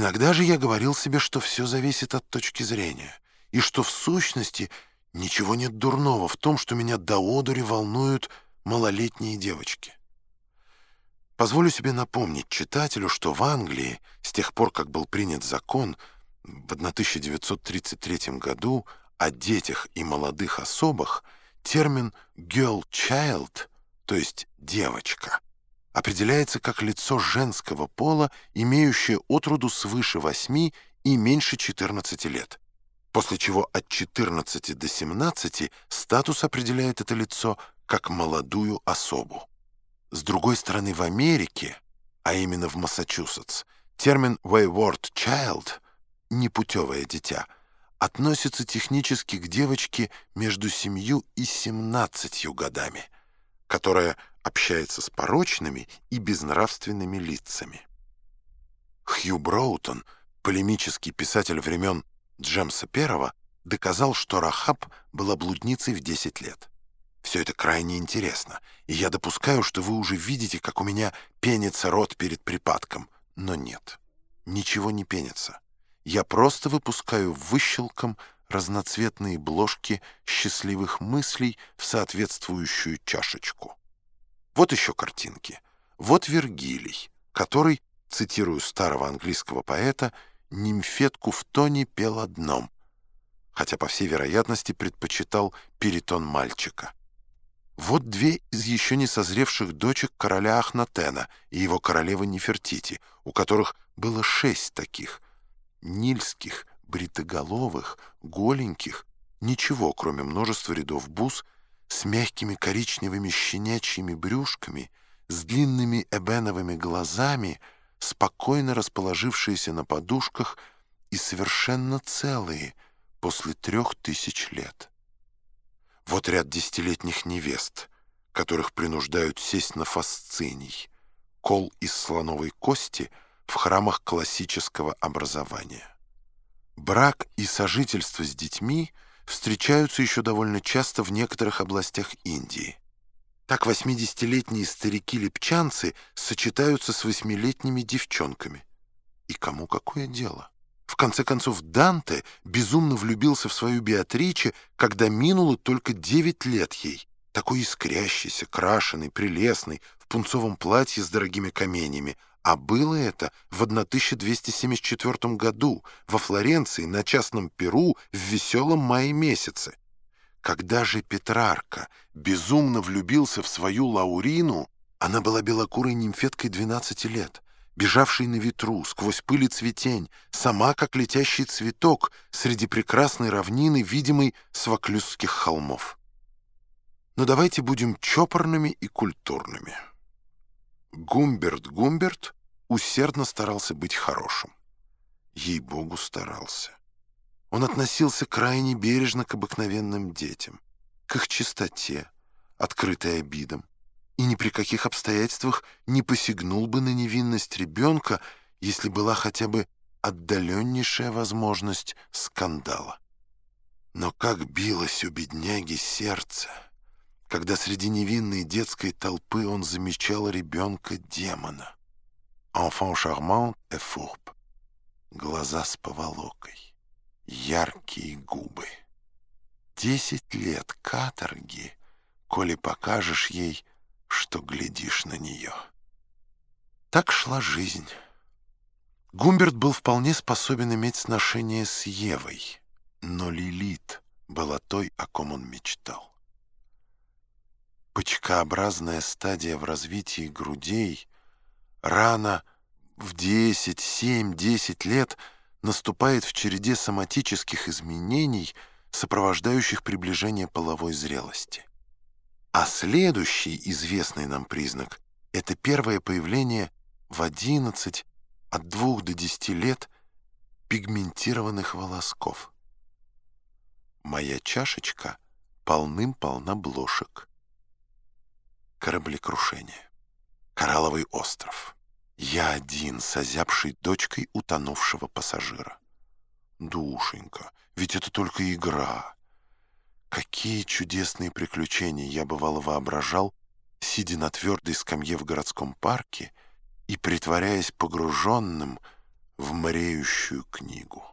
Иногда же я говорил себе, что все зависит от точки зрения, и что в сущности ничего нет дурного в том, что меня до одури волнуют малолетние девочки. Позволю себе напомнить читателю, что в Англии, с тех пор, как был принят закон в 1933 году о детях и молодых особах, термин «girl child», то есть «девочка», определяется как лицо женского пола, имеющее отроду свыше 8 и меньше 14 лет, после чего от 14 до 17 статус определяет это лицо как молодую особу. С другой стороны, в Америке, а именно в Массачусетс, термин «wayward child» — «непутевое дитя» относится технически к девочке между 7 и 17 годами, которая общается с порочными и безнравственными лицами. Хью Броутон, полемический писатель времен Джемса I, доказал, что Рахаб была блудницей в 10 лет. Все это крайне интересно, и я допускаю, что вы уже видите, как у меня пенится рот перед припадком. Но нет, ничего не пенится. Я просто выпускаю выщелком разноцветные бложки счастливых мыслей в соответствующую чашечку. Вот еще картинки. Вот Вергилий, который, цитирую старого английского поэта, «нимфетку в тоне пел одном», хотя, по всей вероятности, предпочитал перитон мальчика. Вот две из еще не созревших дочек короля Ахнатена и его королевы Нефертити, у которых было шесть таких, нильских, бритоголовых, голеньких, ничего, кроме множества рядов бус, с мягкими коричневыми щенячьими брюшками, с длинными эбеновыми глазами, спокойно расположившиеся на подушках и совершенно целые после трех тысяч лет. Вот ряд десятилетних невест, которых принуждают сесть на фасциний, кол из слоновой кости в храмах классического образования. Брак и сожительство с детьми — встречаются еще довольно часто в некоторых областях Индии. Так 80-летние старики-липчанцы сочетаются с восьмилетними девчонками. И кому какое дело? В конце концов, Данте безумно влюбился в свою Беатриче, когда минуло только 9 лет ей. Такой искрящийся, крашеный, прелестный, в пунцовом платье с дорогими каменями, а было это в 1274 году во Флоренции на частном перу в веселом мае месяце. Когда же Петрарка безумно влюбился в свою Лаурину, она была белокурой нимфеткой 12 лет, бежавшей на ветру, сквозь пыль и цветень, сама как летящий цветок среди прекрасной равнины, видимой с Ваклюзских холмов. Но давайте будем чопорными и культурными. Гумберт Гумберт усердно старался быть хорошим. Ей-богу, старался. Он относился крайне бережно к обыкновенным детям, к их чистоте, открытой обидам, и ни при каких обстоятельствах не посягнул бы на невинность ребенка, если была хотя бы отдаленнейшая возможность скандала. Но как билось у бедняги сердце! Когда среди невинной детской толпы он замечал ребенка-демона. Enfant charmant et fourbe. Глаза с поволокой. Яркие губы. Десять лет каторги, коли покажешь ей, что глядишь на нее. Так шла жизнь. Гумберт был вполне способен иметь сношение с Евой, но Лилит была той, о ком он мечтал. Почкообразная стадия в развитии грудей рано в 10, 7, 10 лет наступает в череде соматических изменений, сопровождающих приближение половой зрелости. А следующий известный нам признак — это первое появление в 11, от 2 до 10 лет пигментированных волосков. Моя чашечка полным-полна блошек кораблекрушение. Коралловый остров. Я один с озябшей дочкой утонувшего пассажира. Душенька, ведь это только игра. Какие чудесные приключения я бывало воображал, сидя на твердой скамье в городском парке и притворяясь погруженным в мреющую книгу.